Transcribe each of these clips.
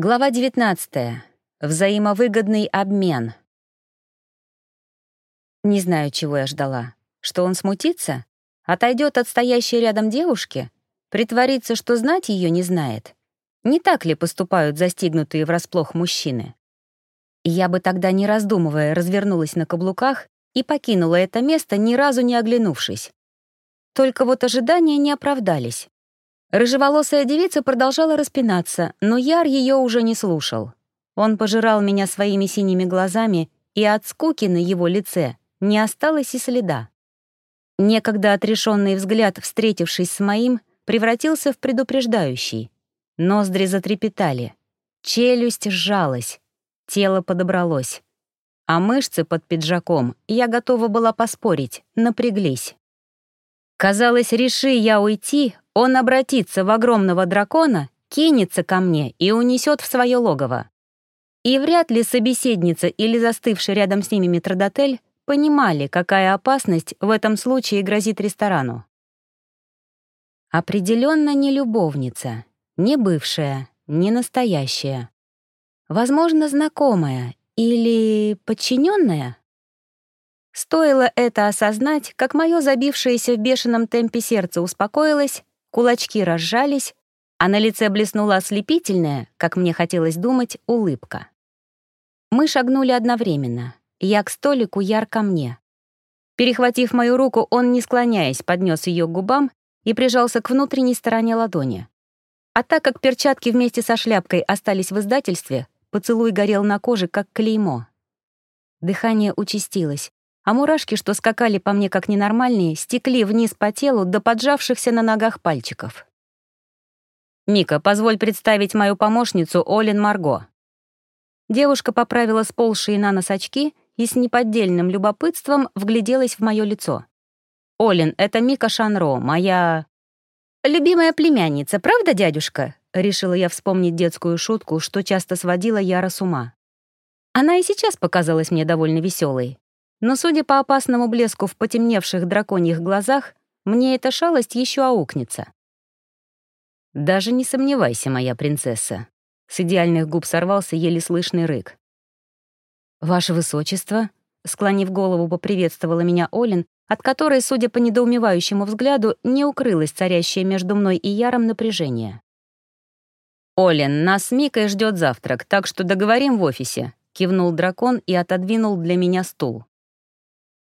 Глава 19. Взаимовыгодный обмен. Не знаю, чего я ждала. Что он смутится? Отойдет от стоящей рядом девушки? Притворится, что знать ее не знает? Не так ли поступают застигнутые врасплох мужчины? Я бы тогда, не раздумывая, развернулась на каблуках и покинула это место, ни разу не оглянувшись. Только вот ожидания не оправдались. Рыжеволосая девица продолжала распинаться, но Яр ее уже не слушал. Он пожирал меня своими синими глазами, и от скуки на его лице не осталось и следа. Некогда отрешенный взгляд, встретившись с моим, превратился в предупреждающий. Ноздри затрепетали, челюсть сжалась, тело подобралось. А мышцы под пиджаком, я готова была поспорить, напряглись. Казалось, реши я уйти, он обратится в огромного дракона, кинется ко мне и унесет в свое логово. И вряд ли собеседница или застывший рядом с ними метродотель понимали, какая опасность в этом случае грозит ресторану. Определенно не любовница, не бывшая, не настоящая. Возможно, знакомая или подчиненная. Стоило это осознать, как мое забившееся в бешеном темпе сердце успокоилось, Кулачки разжались, а на лице блеснула ослепительная, как мне хотелось думать, улыбка. Мы шагнули одновременно. Я к столику, Яр ко мне. Перехватив мою руку, он, не склоняясь, поднес ее к губам и прижался к внутренней стороне ладони. А так как перчатки вместе со шляпкой остались в издательстве, поцелуй горел на коже, как клеймо. Дыхание участилось, а мурашки, что скакали по мне как ненормальные, стекли вниз по телу до поджавшихся на ногах пальчиков. «Мика, позволь представить мою помощницу Олин Марго». Девушка поправила сползшие на нос очки и с неподдельным любопытством вгляделась в мое лицо. «Олин, это Мика Шанро, моя...» «Любимая племянница, правда, дядюшка?» Решила я вспомнить детскую шутку, что часто сводила Яра с ума. Она и сейчас показалась мне довольно веселой. Но, судя по опасному блеску в потемневших драконьих глазах, мне эта шалость еще аукнется. «Даже не сомневайся, моя принцесса». С идеальных губ сорвался еле слышный рык. «Ваше высочество», — склонив голову, поприветствовала меня Олин, от которой, судя по недоумевающему взгляду, не укрылось царящее между мной и Яром напряжение. «Олин, нас с Микой ждет завтрак, так что договорим в офисе», — кивнул дракон и отодвинул для меня стул.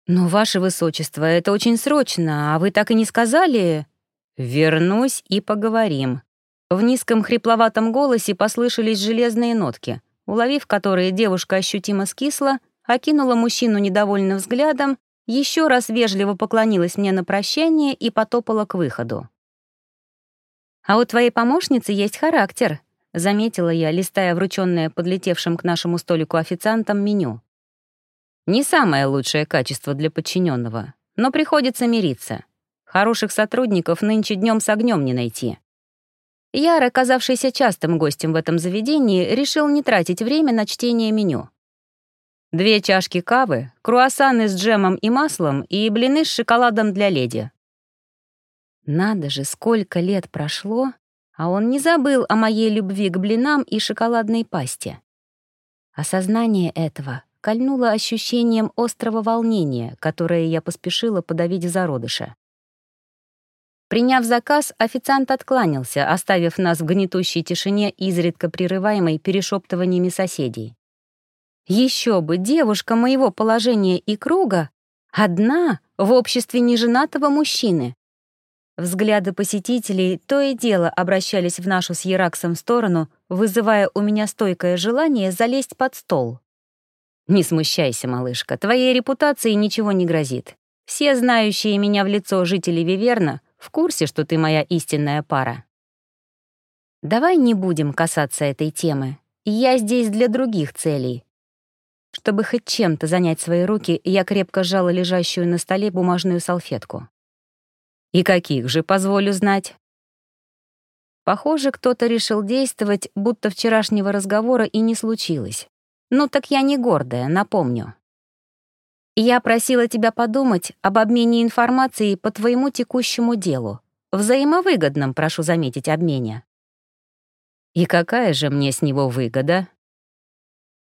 «Но, ваше высочество, это очень срочно, а вы так и не сказали...» «Вернусь и поговорим». В низком хрипловатом голосе послышались железные нотки, уловив которые девушка ощутимо скисла, окинула мужчину недовольным взглядом, еще раз вежливо поклонилась мне на прощание и потопала к выходу. «А у твоей помощницы есть характер», — заметила я, листая врученное подлетевшим к нашему столику официантам меню. Не самое лучшее качество для подчиненного, но приходится мириться. Хороших сотрудников нынче днем с огнем не найти. Яр, оказавшийся частым гостем в этом заведении, решил не тратить время на чтение меню. Две чашки кавы, круассаны с джемом и маслом и блины с шоколадом для леди. Надо же, сколько лет прошло, а он не забыл о моей любви к блинам и шоколадной пасте. Осознание этого кольнуло ощущением острого волнения, которое я поспешила подавить в зародыше. Приняв заказ, официант откланялся, оставив нас в гнетущей тишине, изредка прерываемой перешептываниями соседей. Еще бы, девушка моего положения и круга одна в обществе неженатого мужчины. Взгляды посетителей то и дело обращались в нашу с Ераксом сторону, вызывая у меня стойкое желание залезть под стол. «Не смущайся, малышка, твоей репутации ничего не грозит. Все знающие меня в лицо жители Виверна в курсе, что ты моя истинная пара». «Давай не будем касаться этой темы. Я здесь для других целей». Чтобы хоть чем-то занять свои руки, я крепко сжала лежащую на столе бумажную салфетку. «И каких же, позволю знать?» Похоже, кто-то решил действовать, будто вчерашнего разговора и не случилось. Ну так я не гордая, напомню. Я просила тебя подумать об обмене информацией по твоему текущему делу. Взаимовыгодном, прошу заметить, обмене. И какая же мне с него выгода?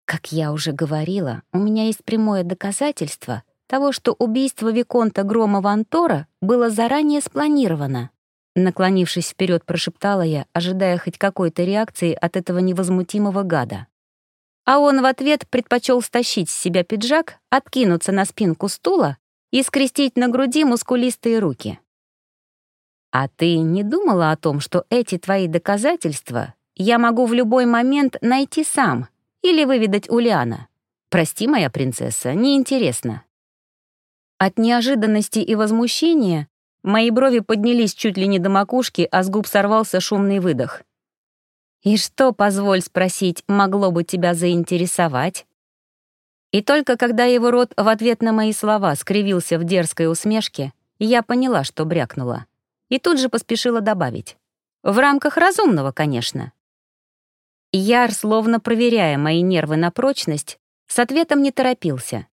Как я уже говорила, у меня есть прямое доказательство того, что убийство Виконта Громова Антора было заранее спланировано. Наклонившись вперед, прошептала я, ожидая хоть какой-то реакции от этого невозмутимого гада. А он в ответ предпочел стащить с себя пиджак, откинуться на спинку стула и скрестить на груди мускулистые руки. «А ты не думала о том, что эти твои доказательства я могу в любой момент найти сам или выведать Улиана? Прости, моя принцесса, неинтересно». От неожиданности и возмущения Мои брови поднялись чуть ли не до макушки, а с губ сорвался шумный выдох. «И что, позволь спросить, могло бы тебя заинтересовать?» И только когда его рот в ответ на мои слова скривился в дерзкой усмешке, я поняла, что брякнула. И тут же поспешила добавить. В рамках разумного, конечно. Яр, словно проверяя мои нервы на прочность, с ответом не торопился.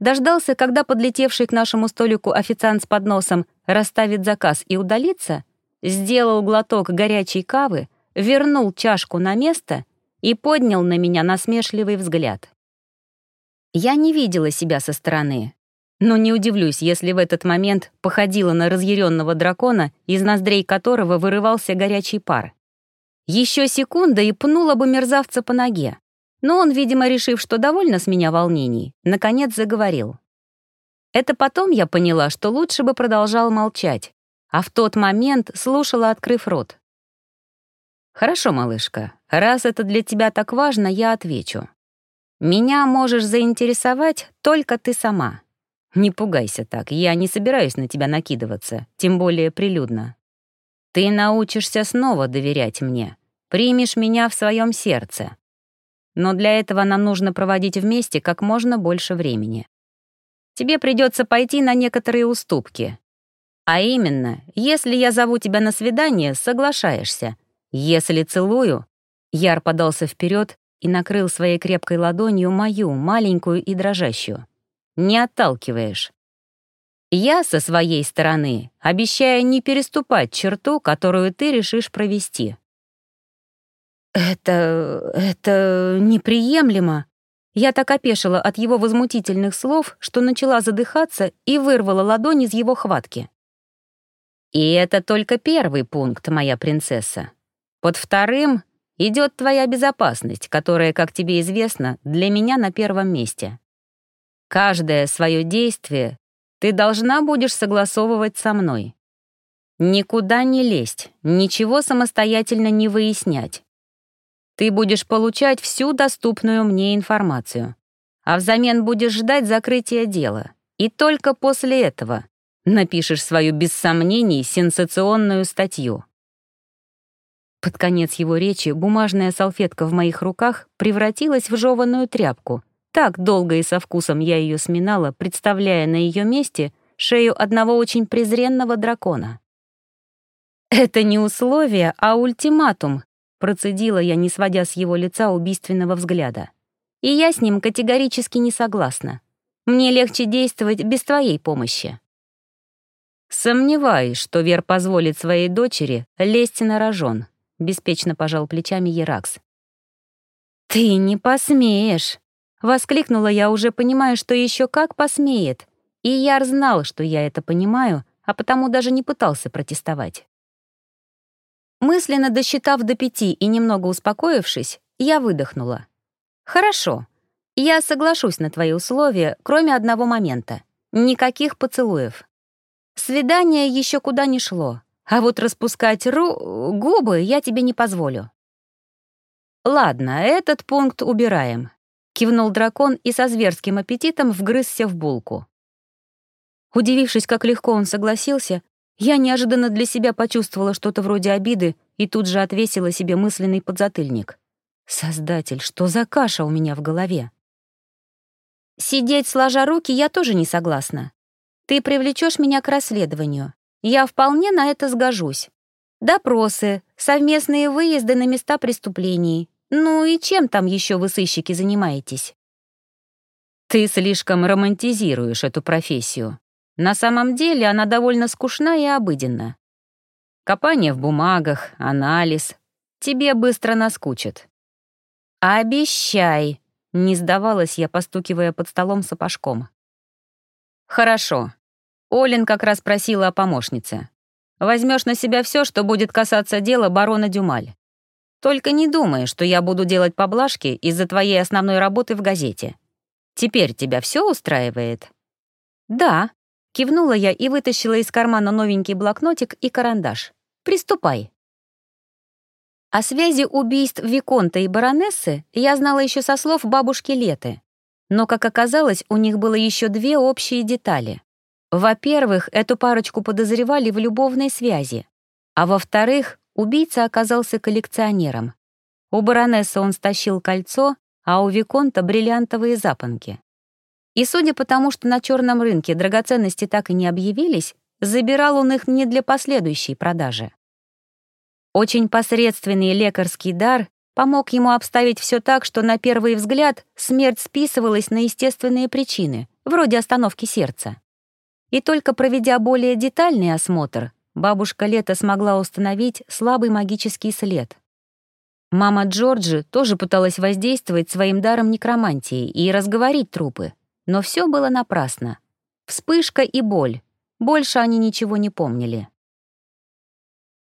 Дождался, когда подлетевший к нашему столику официант с подносом расставит заказ и удалится, сделал глоток горячей кавы, вернул чашку на место и поднял на меня насмешливый взгляд. Я не видела себя со стороны, но не удивлюсь, если в этот момент походила на разъяренного дракона, из ноздрей которого вырывался горячий пар. Еще секунда и пнула бы мерзавца по ноге. Но он, видимо, решив, что довольно с меня волнений, наконец заговорил. Это потом я поняла, что лучше бы продолжал молчать, а в тот момент слушала, открыв рот. «Хорошо, малышка, раз это для тебя так важно, я отвечу. Меня можешь заинтересовать только ты сама. Не пугайся так, я не собираюсь на тебя накидываться, тем более прилюдно. Ты научишься снова доверять мне, примешь меня в своем сердце. Но для этого нам нужно проводить вместе как можно больше времени тебе придется пойти на некоторые уступки. А именно, если я зову тебя на свидание, соглашаешься. Если целую, Яр подался вперед и накрыл своей крепкой ладонью мою, маленькую и дрожащую. Не отталкиваешь. Я со своей стороны обещаю не переступать черту, которую ты решишь провести. «Это... это неприемлемо», я так опешила от его возмутительных слов, что начала задыхаться и вырвала ладонь из его хватки. И это только первый пункт, моя принцесса. Под вторым идет твоя безопасность, которая, как тебе известно, для меня на первом месте. Каждое свое действие ты должна будешь согласовывать со мной. Никуда не лезть, ничего самостоятельно не выяснять. Ты будешь получать всю доступную мне информацию, а взамен будешь ждать закрытия дела. И только после этого напишешь свою без сомнений сенсационную статью. Под конец его речи бумажная салфетка в моих руках превратилась в жеванную тряпку. Так долго и со вкусом я ее сминала, представляя на ее месте шею одного очень презренного дракона. Это не условие, а ультиматум, Процедила я, не сводя с его лица убийственного взгляда. И я с ним категорически не согласна. Мне легче действовать без твоей помощи. Сомневаюсь, что Вер позволит своей дочери лезть на рожон, беспечно пожал плечами Еракс. Ты не посмеешь! Воскликнула я, уже понимая, что еще как посмеет. И Яр знал, что я это понимаю, а потому даже не пытался протестовать. Мысленно досчитав до пяти и немного успокоившись, я выдохнула. «Хорошо. Я соглашусь на твои условия, кроме одного момента. Никаких поцелуев. Свидание еще куда не шло, а вот распускать ру... губы я тебе не позволю». «Ладно, этот пункт убираем», — кивнул дракон и со зверским аппетитом вгрызся в булку. Удивившись, как легко он согласился, я неожиданно для себя почувствовала что-то вроде обиды и тут же отвесила себе мысленный подзатыльник. «Создатель, что за каша у меня в голове?» «Сидеть сложа руки я тоже не согласна. Ты привлечешь меня к расследованию. Я вполне на это сгожусь. Допросы, совместные выезды на места преступлений. Ну и чем там еще вы, сыщики, занимаетесь?» «Ты слишком романтизируешь эту профессию», на самом деле она довольно скучна и обыденна. Копание в бумагах, анализ, тебе быстро наскучит. Обещай, не сдавалась я, постукивая под столом сапожком. Хорошо. Олин как раз просила о помощнице. Возьмешь на себя все, что будет касаться дела барона Дюмаль. Только не думай, что я буду делать поблажки из-за твоей основной работы в газете. Теперь тебя все устраивает? Да, кивнула я и вытащила из кармана новенький блокнотик и карандаш. Приступай. О связи убийств Виконта и баронессы я знала еще со слов бабушки Леты. Но, как оказалось, у них было еще две общие детали. Во-первых, эту парочку подозревали в любовной связи. А во-вторых, убийца оказался коллекционером. У баронессы он стащил кольцо, а у Виконта — бриллиантовые запонки. И судя по тому, что на черном рынке драгоценности так и не объявились, забирал он их не для последующей продажи. Очень посредственный лекарский дар помог ему обставить все так, что на первый взгляд смерть списывалась на естественные причины, вроде остановки сердца. И только проведя более детальный осмотр, бабушка Лето смогла установить слабый магический след. Мама Джорджи тоже пыталась воздействовать своим даром некромантии и разговорить трупы, но все было напрасно. Вспышка и боль. Больше они ничего не помнили.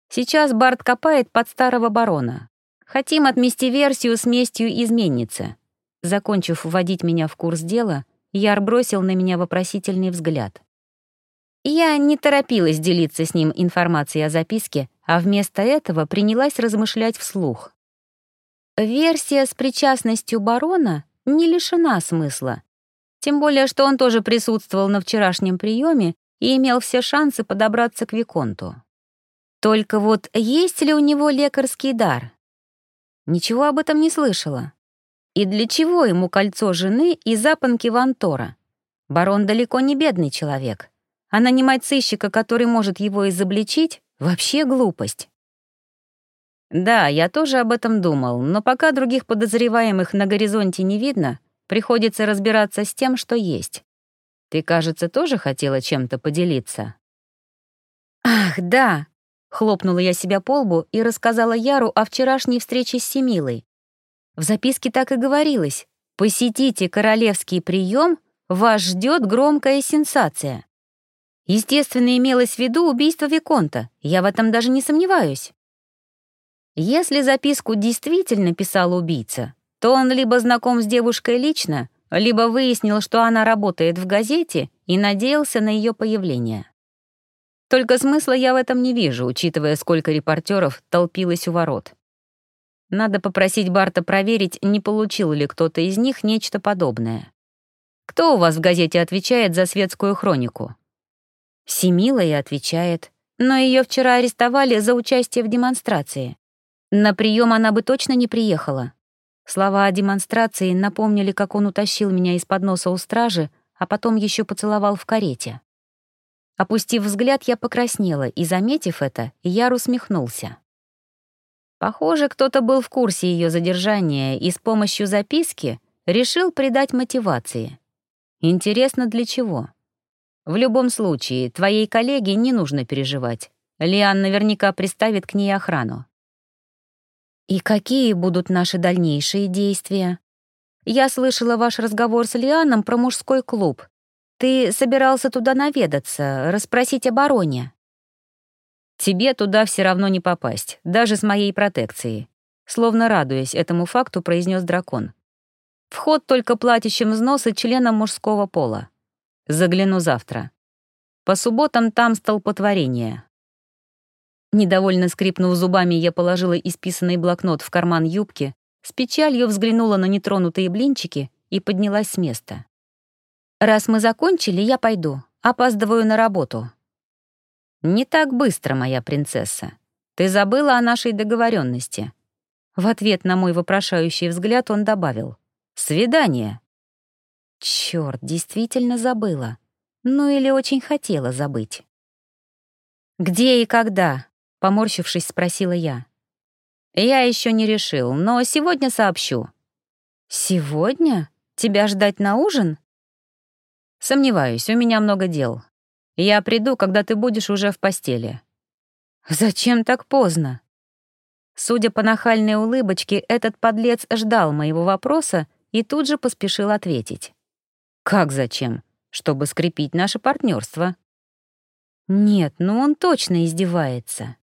Сейчас Барт копает под старого барона. Хотим отмести версию с местью изменницы. Закончив вводить меня в курс дела, Яр бросил на меня вопросительный взгляд. Я не торопилась делиться с ним информацией о записке, а вместо этого принялась размышлять вслух. Версия с причастностью барона не лишена смысла. Тем более, что он тоже присутствовал на вчерашнем приеме и имел все шансы подобраться к Виконту. Только вот есть ли у него лекарский дар? Ничего об этом не слышала. И для чего ему кольцо жены и запонки Вантора? Барон далеко не бедный человек. А нанимать сыщика, который может его изобличить, вообще глупость. Да, я тоже об этом думал, но пока других подозреваемых на горизонте не видно, приходится разбираться с тем, что есть. Ты, кажется, тоже хотела чем-то поделиться. Ах, да, Хлопнула я себя по лбу и рассказала Яру о вчерашней встрече с Семилой. В записке так и говорилось «Посетите королевский прием, вас ждет громкая сенсация». Естественно, имелось в виду убийство Виконта, я в этом даже не сомневаюсь. Если записку действительно писал убийца, то он либо знаком с девушкой лично, либо выяснил, что она работает в газете и надеялся на ее появление. Только смысла я в этом не вижу, учитывая, сколько репортеров толпилось у ворот. Надо попросить Барта проверить, не получил ли кто-то из них нечто подобное. Кто у вас в газете отвечает за светскую хронику? Семила и отвечает, но ее вчера арестовали за участие в демонстрации. На прием она бы точно не приехала. Слова о демонстрации напомнили, как он утащил меня из-под носа у стражи, а потом еще поцеловал в карете. Опустив взгляд, я покраснела, и, заметив это, Яр усмехнулся. Похоже, кто-то был в курсе ее задержания и с помощью записки решил придать мотивации. Интересно, для чего? В любом случае, твоей коллеге не нужно переживать. Лиан наверняка приставит к ней охрану. И какие будут наши дальнейшие действия? Я слышала ваш разговор с Лианом про мужской клуб. Ты собирался туда наведаться, расспросить о бароне. Тебе туда все равно не попасть, даже с моей протекцией. Словно радуясь этому факту, произнес дракон. Вход только платящим взносы членам мужского пола. Загляну завтра. По субботам там столпотворение. Недовольно скрипнув зубами, я положила исписанный блокнот в карман юбки, с печалью взглянула на нетронутые блинчики и поднялась с места. «Раз мы закончили, я пойду. Опаздываю на работу». «Не так быстро, моя принцесса. Ты забыла о нашей договоренности. В ответ на мой вопрошающий взгляд он добавил. «Свидание». Черт, действительно забыла. Ну или очень хотела забыть. «Где и когда?» — поморщившись, спросила я. «Я еще не решил, но сегодня сообщу». «Сегодня? Тебя ждать на ужин?» Сомневаюсь, у меня много дел. Я приду, когда ты будешь уже в постели. Зачем так поздно? Судя по нахальной улыбочке, этот подлец ждал моего вопроса и тут же поспешил ответить. «Как зачем? Чтобы скрепить наше партнерство. Нет, ну он точно издевается.